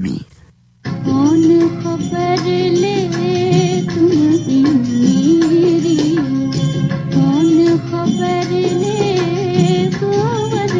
me. खबर ले तुम कौन खबर ले गोवर